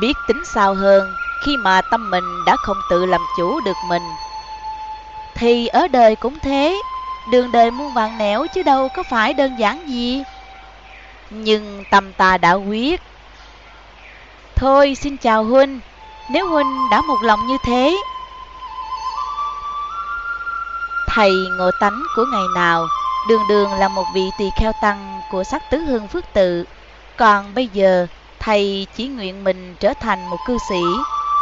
biết tính sao hơn khi mà tâm mình đã không tự làm chủ được mình. Thì ở đời cũng thế, đường đời muôn vàng nẻo chứ đâu có phải đơn giản gì. Nhưng tâm ta đã quyết. Thôi xin chào Huynh, nếu Huynh đã một lòng như thế. Thầy ngộ tánh của ngày nào, đường đường là một vị tỳ kheo tăng của sắc tứ hương phước tự. Còn bây giờ, thầy chỉ nguyện mình trở thành một cư sĩ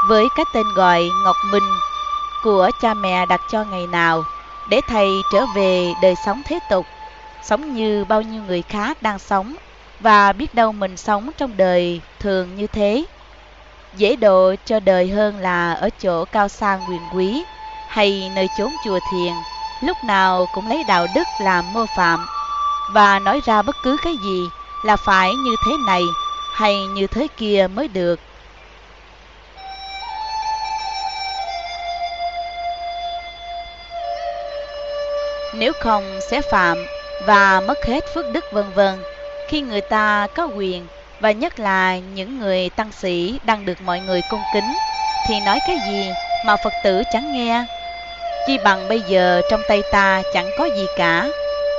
với cái tên gọi Ngọc Minh của cha mẹ đặt cho ngày nào để thầy trở về đời sống thế tục, sống như bao nhiêu người khác đang sống và biết đâu mình sống trong đời thường như thế. Dễ độ cho đời hơn là ở chỗ cao sang quyền quý hay nơi chốn chùa thiền, lúc nào cũng lấy đạo đức làm mô phạm và nói ra bất cứ cái gì là phải như thế này hay như thế kia mới được. Nếu không sẽ phạm và mất hết phước đức vân vân, khi người ta có quyền và nhất là những người tăng sĩ đang được mọi người cung kính, thì nói cái gì mà Phật tử chẳng nghe. Chi bằng bây giờ trong tay ta chẳng có gì cả.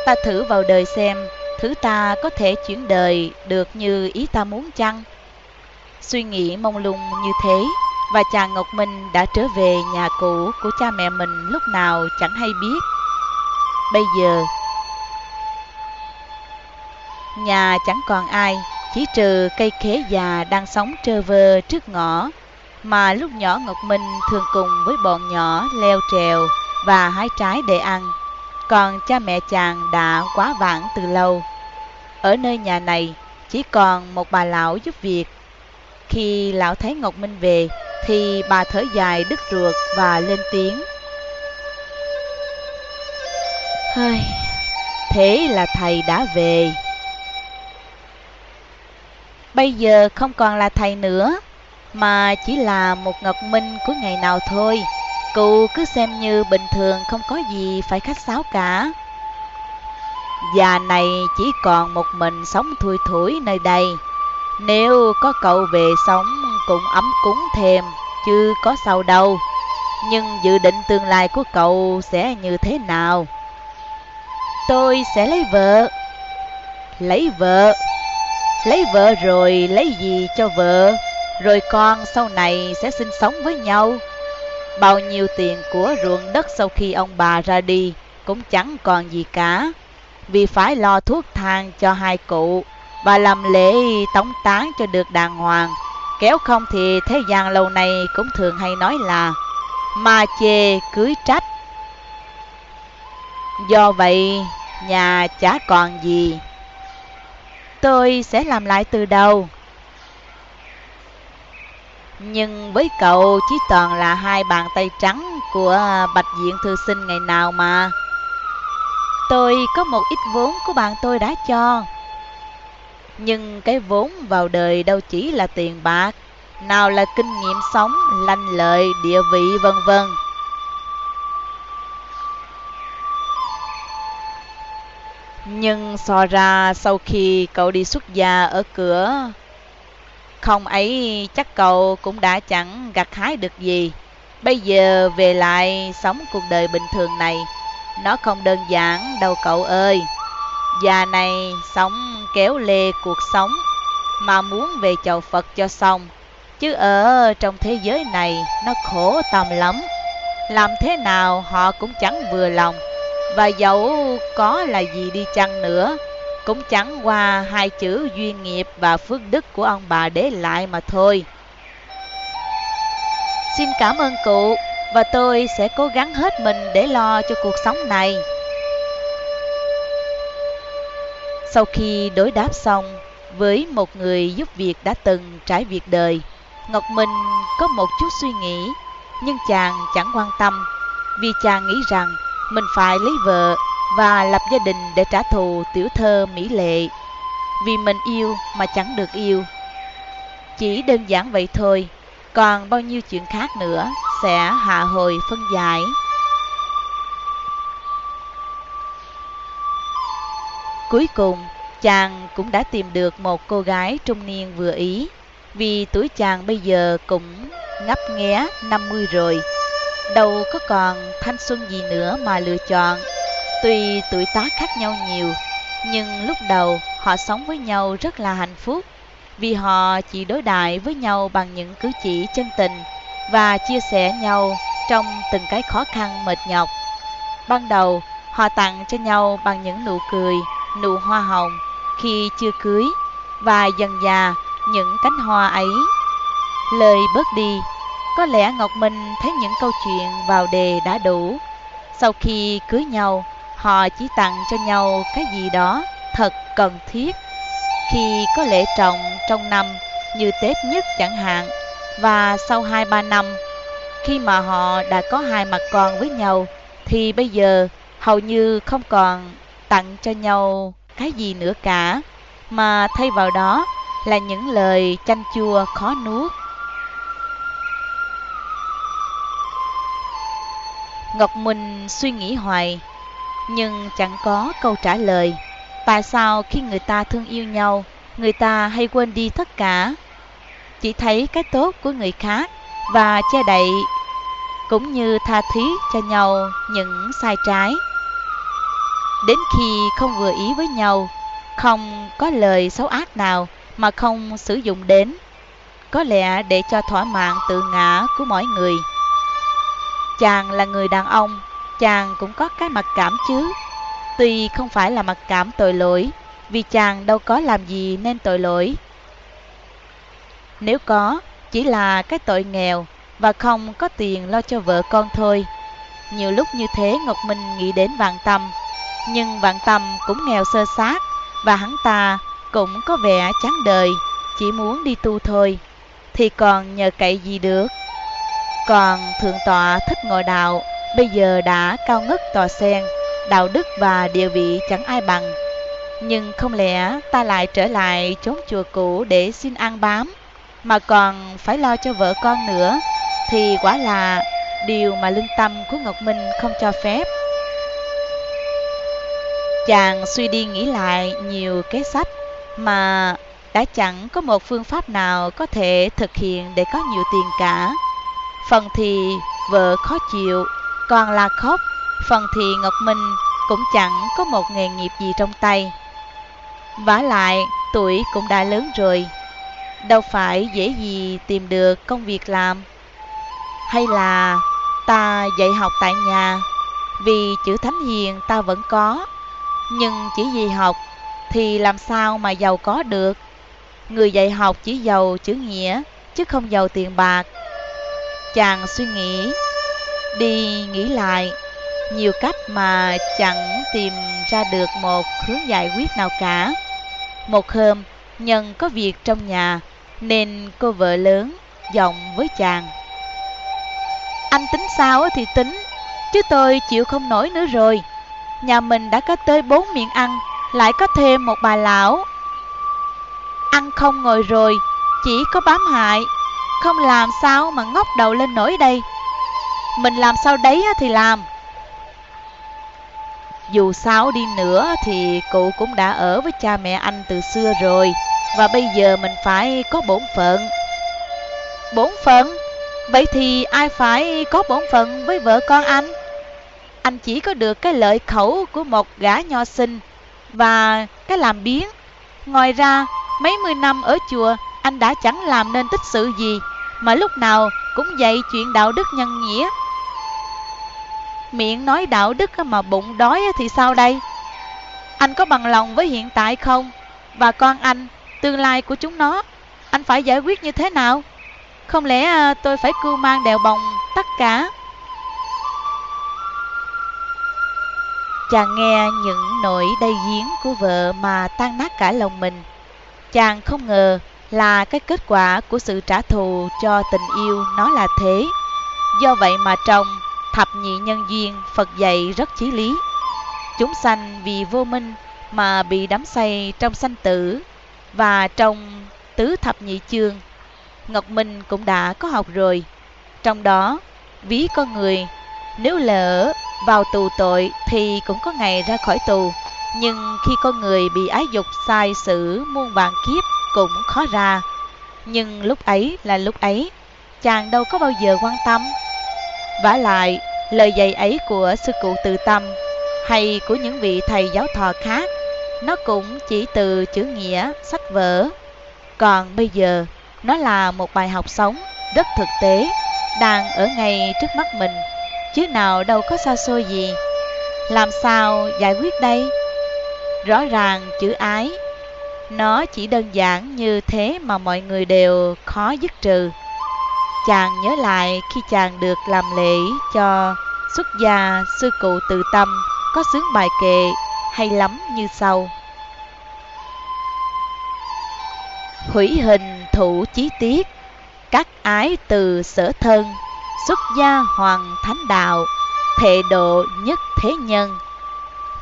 Ta thử vào đời xem thứ ta có thể chuyển đời được như ý ta muốn chăng? Suy nghĩ mông lung như thế và chàng Ngọc Minh đã trở về nhà cũ của cha mẹ mình lúc nào chẳng hay biết. Bây giờ, nhà chẳng còn ai, chỉ trừ cây khế già đang sống trơ vơ trước ngõ, mà lúc nhỏ Ngọc Minh thường cùng với bọn nhỏ leo trèo và hái trái để ăn. Còn cha mẹ chàng đã quá vãng từ lâu. Ở nơi nhà này chỉ còn một bà lão giúp việc. Khi lão thấy Ngọc Minh về thì bà thở dài đứt ruột và lên tiếng. Hơi, thế là thầy đã về. Bây giờ không còn là thầy nữa, mà chỉ là một Ngọc Minh của ngày nào thôi. Cụ cứ xem như bình thường không có gì phải khách sáo cả. Già này chỉ còn một mình sống thui thủi nơi đây. Nếu có cậu về sống cũng ấm cúng thêm, chứ có sao đâu. Nhưng dự định tương lai của cậu sẽ như thế nào? Tôi sẽ lấy vợ. Lấy vợ? Lấy vợ rồi lấy gì cho vợ? Rồi con sau này sẽ sinh sống với nhau. Bao nhiêu tiền của ruộng đất sau khi ông bà ra đi cũng chẳng còn gì cả. Vì phải lo thuốc thang cho hai cụ và làm lễ tống tán cho được đàng hoàng. Kéo không thì thế gian lâu nay cũng thường hay nói là ma chê cưới trách. Do vậy, nhà chả còn gì. Tôi sẽ làm lại từ đầu. Nhưng với cậu chỉ toàn là hai bàn tay trắng của Bạch Diện Thư Sinh ngày nào mà. Tôi có một ít vốn của bạn tôi đã cho. Nhưng cái vốn vào đời đâu chỉ là tiền bạc, nào là kinh nghiệm sống, lanh lợi, địa vị vân vân. Nhưng so ra sau khi cậu đi xuất gia ở cửa, không ấy chắc cậu cũng đã chẳng gặt hái được gì. Bây giờ về lại sống cuộc đời bình thường này, nó không đơn giản đâu cậu ơi. Già này sống kéo lê cuộc sống, mà muốn về chầu Phật cho xong. Chứ ở trong thế giới này nó khổ tầm lắm. Làm thế nào họ cũng chẳng vừa lòng và dẫu có là gì đi chăng nữa cũng chẳng qua hai chữ duyên nghiệp và phước đức của ông bà để lại mà thôi. Xin cảm ơn cụ và tôi sẽ cố gắng hết mình để lo cho cuộc sống này. Sau khi đối đáp xong, với một người giúp việc đã từng trải việc đời, Ngọc Minh có một chút suy nghĩ, Nhưng chàng chẳng quan tâm, Vì chàng nghĩ rằng mình phải lấy vợ và lập gia đình để trả thù tiểu thơ mỹ lệ vì mình yêu mà chẳng được yêu chỉ đơn giản vậy thôi, còn bao nhiêu chuyện khác nữa sẽ hạ hồi phân giải cuối cùng, chàng cũng đã tìm được một cô gái trung niên vừa ý, vì tuổi chàng bây giờ cũng ngấp nghé 50 rồi. Đâu có còn thanh xuân gì nữa mà lựa chọn. Tuy tuổi tác khác nhau nhiều, nhưng lúc đầu họ sống với nhau rất là hạnh phúc vì họ chỉ đối đại với nhau bằng những cử chỉ chân tình và chia sẻ nhau trong từng cái khó khăn mệt nhọc. Ban đầu, họ tặng cho nhau bằng những nụ cười, nụ hoa hồng khi chưa cưới và dần dà những cánh hoa ấy. Lời bớt đi, có lẽ Ngọc Minh thấy những câu chuyện vào đề đã đủ. Sau khi cưới nhau, họ chỉ tặng cho nhau cái gì đó thật cần thiết. Khi có lễ trọng trong năm như Tết nhất chẳng hạn, và sau 2-3 năm, khi mà họ đã có hai mặt con với nhau, thì bây giờ hầu như không còn tặng cho nhau cái gì nữa cả, mà thay vào đó là những lời chanh chua khó nuốt. Ngọc Minh suy nghĩ hoài, nhưng chẳng có câu trả lời. Tại sao khi người ta thương yêu nhau, người ta hay quên đi tất cả? Chỉ thấy cái tốt của người khác và che đậy cũng như tha thứ cho nhau những sai trái. Đến khi không vừa ý với nhau, không có lời xấu ác nào mà không sử dụng đến, có lẽ để cho thỏa mãn tự ngã của mỗi người. Chàng là người đàn ông, chàng cũng có cái mặc cảm chứ. Tuy không phải là mặc cảm tội lỗi, vì chàng đâu có làm gì nên tội lỗi. Nếu có, chỉ là cái tội nghèo và không có tiền lo cho vợ con thôi. Nhiều lúc như thế Ngọc Minh nghĩ đến Vạn Tâm, nhưng Vạn Tâm cũng nghèo sơ sát và hắn ta cũng có vẻ chán đời, chỉ muốn đi tu thôi, thì còn nhờ cậy gì được. Còn Thượng Tọa thích ngồi đạo, bây giờ đã cao ngất tòa sen, đạo đức và địa vị chẳng ai bằng. Nhưng không lẽ ta lại trở lại chốn chùa cũ để xin ăn bám, mà còn phải lo cho vợ con nữa, thì quả là điều mà lương tâm của Ngọc Minh không cho phép. Chàng suy đi nghĩ lại nhiều kế sách mà đã chẳng có một phương pháp nào có thể thực hiện để có nhiều tiền cả. Phần thì vợ khó chịu, còn là khóc, phần thì Ngọc Minh cũng chẳng có một nghề nghiệp gì trong tay. vả lại, tuổi cũng đã lớn rồi, đâu phải dễ gì tìm được công việc làm. Hay là ta dạy học tại nhà, vì chữ thánh hiền ta vẫn có, nhưng chỉ vì học thì làm sao mà giàu có được. Người dạy học chỉ giàu chữ nghĩa, chứ không giàu tiền bạc. Chàng suy nghĩ, đi nghĩ lại, nhiều cách mà chẳng tìm ra được một hướng giải quyết nào cả. Một hôm, nhân có việc trong nhà, nên cô vợ lớn giọng với chàng. Anh tính sao thì tính, chứ tôi chịu không nổi nữa rồi. Nhà mình đã có tới bốn miệng ăn, lại có thêm một bà lão. Ăn không ngồi rồi, chỉ có bám hại, không làm sao mà ngóc đầu lên nổi đây. Mình làm sao đấy thì làm. Dù sao đi nữa thì cụ cũng đã ở với cha mẹ anh từ xưa rồi, và bây giờ mình phải có bổn phận. Bổn phận? Vậy thì ai phải có bổn phận với vợ con anh? Anh chỉ có được cái lợi khẩu của một gã nho sinh và cái làm biến. Ngoài ra, mấy mươi năm ở chùa, anh đã chẳng làm nên tích sự gì, mà lúc nào cũng dạy chuyện đạo đức nhân nghĩa. Miệng nói đạo đức mà bụng đói thì sao đây? Anh có bằng lòng với hiện tại không? Và con anh, tương lai của chúng nó, anh phải giải quyết như thế nào? Không lẽ à, tôi phải cưu mang đèo bồng tất cả? Chàng nghe những nỗi đầy giếng của vợ mà tan nát cả lòng mình. Chàng không ngờ là cái kết quả của sự trả thù cho tình yêu nó là thế. Do vậy mà trong thập nhị nhân duyên Phật dạy rất chí lý. Chúng sanh vì vô minh mà bị đắm say trong sanh tử và trong tứ thập nhị chương. Ngọc Minh cũng đã có học rồi. Trong đó, ví con người nếu lỡ vào tù tội thì cũng có ngày ra khỏi tù, nhưng khi con người bị ái dục sai xử muôn vạn kiếp cũng khó ra. Nhưng lúc ấy là lúc ấy, chàng đâu có bao giờ quan tâm. vả lại, lời dạy ấy của sư cụ tự tâm hay của những vị thầy giáo thọ khác, nó cũng chỉ từ chữ nghĩa, sách vở. Còn bây giờ, nó là một bài học sống rất thực tế, đang ở ngay trước mắt mình, chứ nào đâu có xa xôi gì. Làm sao giải quyết đây? Rõ ràng chữ ái, nó chỉ đơn giản như thế mà mọi người đều khó dứt trừ. Chàng nhớ lại khi chàng được làm lễ cho xuất gia sư cụ tự tâm có sướng bài kệ hay lắm như sau. Hủy hình thủ chí tiết, các ái từ sở thân, xuất gia hoàng thánh đạo, thệ độ nhất thế nhân.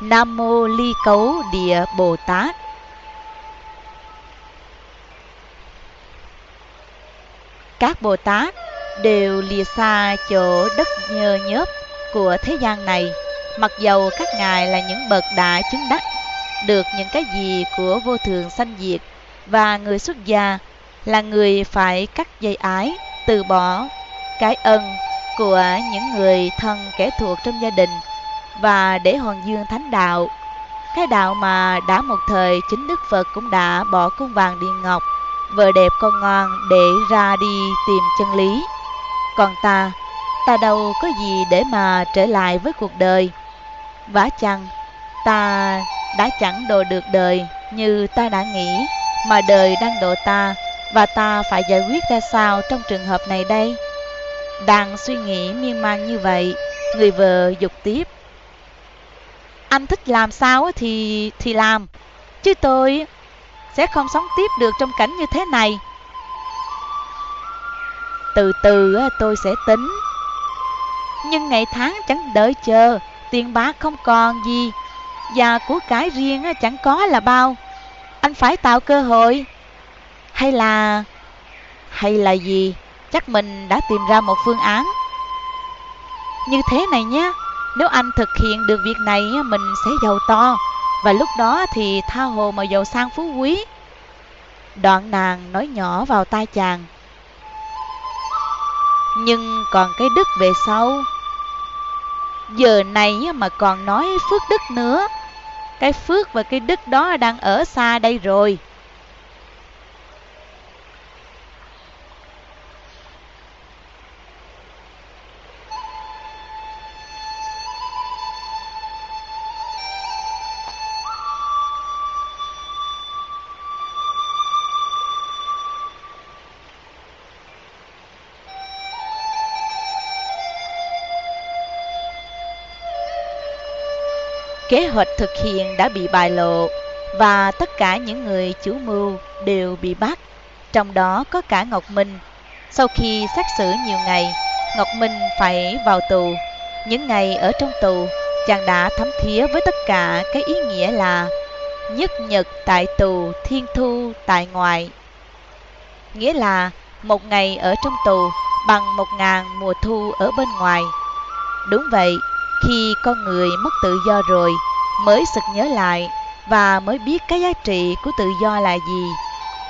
Nam mô ly cấu địa Bồ Tát. Các Bồ Tát đều lìa xa chỗ đất nhơ nhớp của thế gian này, mặc dầu các ngài là những bậc đã chứng đắc được những cái gì của vô thường sanh diệt và người xuất gia là người phải cắt dây ái, từ bỏ cái ân của những người thân kẻ thuộc trong gia đình và để hoàn dương thánh đạo. Cái đạo mà đã một thời chính Đức Phật cũng đã bỏ cung vàng điện ngọc, vợ đẹp con ngon để ra đi tìm chân lý. Còn ta, ta đâu có gì để mà trở lại với cuộc đời. Vả chăng, ta đã chẳng độ được đời như ta đã nghĩ, mà đời đang độ ta, và ta phải giải quyết ra sao trong trường hợp này đây? Đang suy nghĩ miên man như vậy, người vợ dục tiếp. Anh thích làm sao thì thì làm, chứ tôi sẽ không sống tiếp được trong cảnh như thế này. Từ từ tôi sẽ tính. Nhưng ngày tháng chẳng đợi chờ, tiền bạc không còn gì, và của cái riêng chẳng có là bao. Anh phải tạo cơ hội. Hay là... Hay là gì? chắc mình đã tìm ra một phương án. Như thế này nhé, nếu anh thực hiện được việc này mình sẽ giàu to, và lúc đó thì tha hồ mà giàu sang phú quý. Đoạn nàng nói nhỏ vào tai chàng. Nhưng còn cái đức về sau. Giờ này mà còn nói phước đức nữa. Cái phước và cái đức đó đang ở xa đây rồi. Kế hoạch thực hiện đã bị bại lộ và tất cả những người chủ mưu đều bị bắt, trong đó có cả Ngọc Minh. Sau khi xét xử nhiều ngày, Ngọc Minh phải vào tù. Những ngày ở trong tù, chàng đã thấm thía với tất cả cái ý nghĩa là nhất nhật tại tù, thiên thu tại ngoại. Nghĩa là một ngày ở trong tù bằng một ngàn mùa thu ở bên ngoài. Đúng vậy, khi con người mất tự do rồi, mới sực nhớ lại và mới biết cái giá trị của tự do là gì.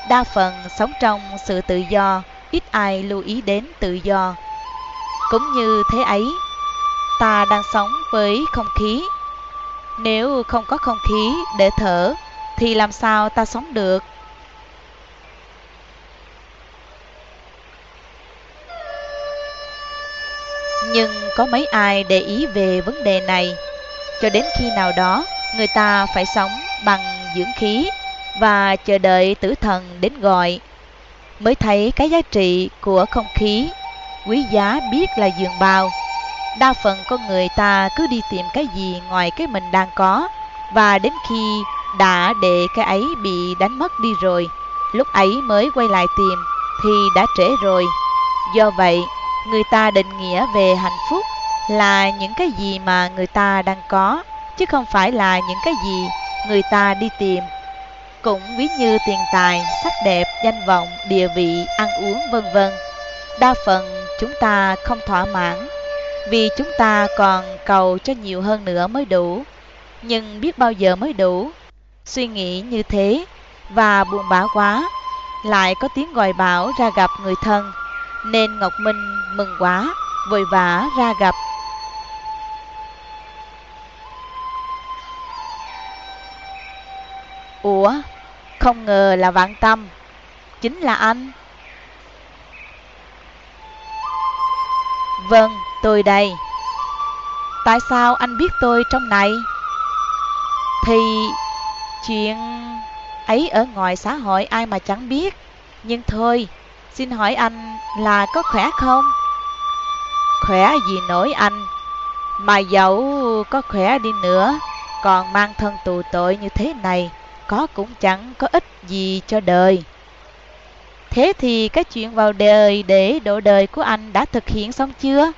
Đa phần sống trong sự tự do, ít ai lưu ý đến tự do. Cũng như thế ấy, ta đang sống với không khí. Nếu không có không khí để thở, thì làm sao ta sống được? Có mấy ai để ý về vấn đề này. Cho đến khi nào đó, người ta phải sống bằng dưỡng khí và chờ đợi tử thần đến gọi, mới thấy cái giá trị của không khí, quý giá biết là dường bao. Đa phần con người ta cứ đi tìm cái gì ngoài cái mình đang có, và đến khi đã để cái ấy bị đánh mất đi rồi, lúc ấy mới quay lại tìm thì đã trễ rồi. Do vậy, người ta định nghĩa về hạnh phúc là những cái gì mà người ta đang có chứ không phải là những cái gì người ta đi tìm. Cũng ví như tiền tài sắc đẹp danh vọng địa vị ăn uống vân vân. Đa phần chúng ta không thỏa mãn vì chúng ta còn cầu cho nhiều hơn nữa mới đủ. Nhưng biết bao giờ mới đủ? Suy nghĩ như thế và buồn bã quá lại có tiếng gọi bảo ra gặp người thân, nên Ngọc Minh mừng quá, vội vã ra gặp. Ủa, không ngờ là Vạn Tâm, chính là anh. Vâng, tôi đây. Tại sao anh biết tôi trong này? Thì chuyện ấy ở ngoài xã hội ai mà chẳng biết. Nhưng thôi, xin hỏi anh là có khỏe không? Khỏe gì nổi anh, mà dẫu có khỏe đi nữa, còn mang thân tù tội như thế này, có cũng chẳng có ích gì cho đời. Thế thì cái chuyện vào đời để độ đời của anh đã thực hiện xong chưa?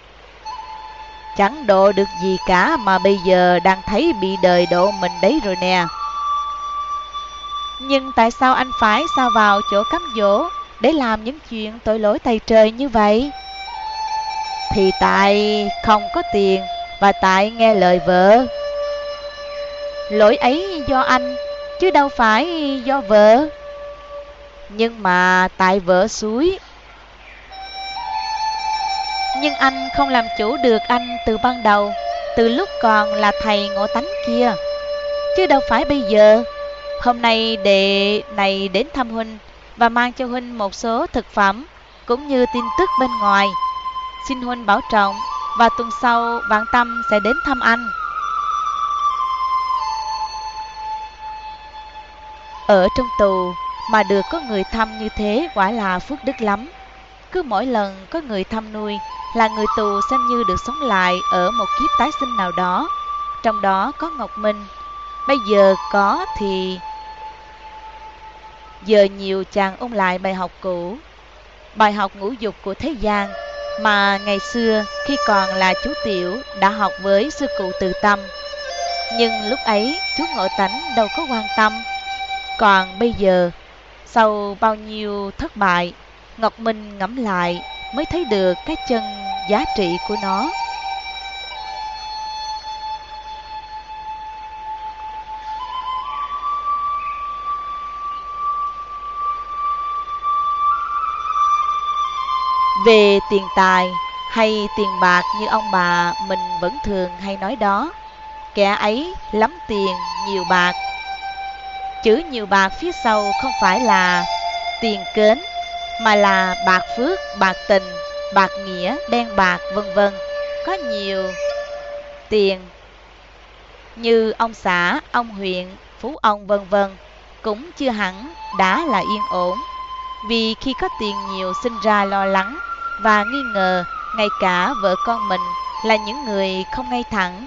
Chẳng độ được gì cả mà bây giờ đang thấy bị đời độ mình đấy rồi nè. Nhưng tại sao anh phải sao vào chỗ cắm dỗ để làm những chuyện tội lỗi tay trời như vậy? Thì tại không có tiền và tại nghe lời vợ. Lỗi ấy do anh, chứ đâu phải do vợ. Nhưng mà tại vợ suối Nhưng anh không làm chủ được anh từ ban đầu Từ lúc còn là thầy ngộ tánh kia Chứ đâu phải bây giờ Hôm nay đệ này đến thăm Huynh và mang cho Huynh một số thực phẩm, Cũng như tin tức bên ngoài Xin Huynh bảo trọng, Và tuần sau Vạn Tâm sẽ đến thăm anh Ở trong tù mà được có người thăm như thế quả là phước đức lắm. Cứ mỗi lần có người thăm nuôi là người tù xem như được sống lại ở một kiếp tái sinh nào đó. Trong đó có Ngọc Minh. Bây giờ có thì... Giờ nhiều chàng ôn lại bài học cũ. Bài học ngũ dục của thế gian mà ngày xưa khi còn là chú Tiểu đã học với sư cụ từ tâm. Nhưng lúc ấy chú Ngộ Tánh đâu có quan tâm. Còn bây giờ sau bao nhiêu thất bại, Ngọc Minh ngẫm lại mới thấy được cái chân giá trị của nó. Về tiền tài hay tiền bạc như ông bà mình vẫn thường hay nói đó, kẻ ấy lắm tiền, nhiều bạc Chữ nhiều bạc phía sau không phải là tiền kến, mà là bạc phước, bạc tình, bạc nghĩa, đen bạc, vân vân. Có nhiều tiền như ông xã, ông huyện, phú ông vân vân cũng chưa hẳn đã là yên ổn. Vì khi có tiền nhiều sinh ra lo lắng và nghi ngờ ngay cả vợ con mình là những người không ngay thẳng.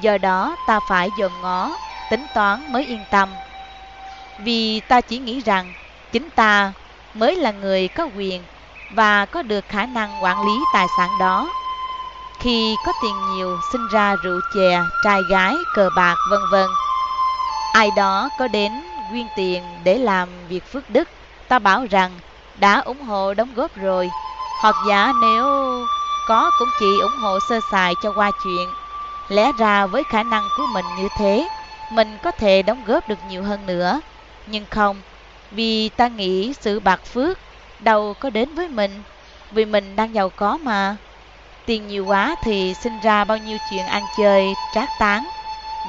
Do đó ta phải dòm ngó, tính toán mới yên tâm. Vì ta chỉ nghĩ rằng chính ta mới là người có quyền và có được khả năng quản lý tài sản đó. Khi có tiền nhiều sinh ra rượu chè, trai gái, cờ bạc vân vân. Ai đó có đến quyên tiền để làm việc phước đức, ta bảo rằng đã ủng hộ đóng góp rồi. Hoặc giả nếu có cũng chỉ ủng hộ sơ sài cho qua chuyện. Lẽ ra với khả năng của mình như thế, mình có thể đóng góp được nhiều hơn nữa. Nhưng không, vì ta nghĩ sự bạc phước đâu có đến với mình, vì mình đang giàu có mà. Tiền nhiều quá thì sinh ra bao nhiêu chuyện ăn chơi, trác tán.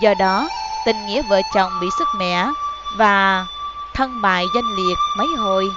Do đó, tình nghĩa vợ chồng bị sức mẻ và thân bại danh liệt mấy hồi.